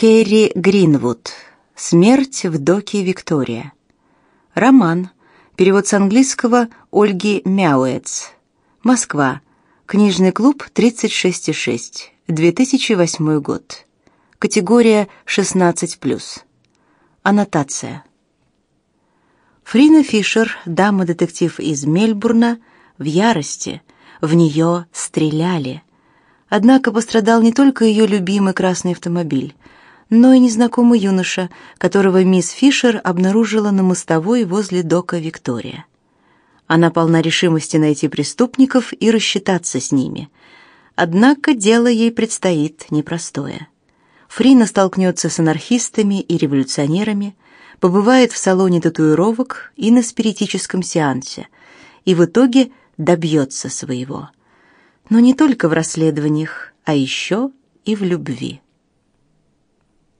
Керри Гринвуд. Смерть в доке Виктория. Роман. Перевод с английского Ольги Мяуэц. Москва. Книжный клуб 36,6. 2008 год. Категория 16+. Аннотация. Фрина Фишер, дама-детектив из Мельбурна, в ярости. В нее стреляли. Однако пострадал не только ее любимый красный автомобиль, но и незнакомый юноша, которого мисс Фишер обнаружила на мостовой возле дока Виктория. Она полна решимости найти преступников и рассчитаться с ними. Однако дело ей предстоит непростое. Фрина столкнется с анархистами и революционерами, побывает в салоне татуировок и на спиритическом сеансе, и в итоге добьется своего. Но не только в расследованиях, а еще и в любви.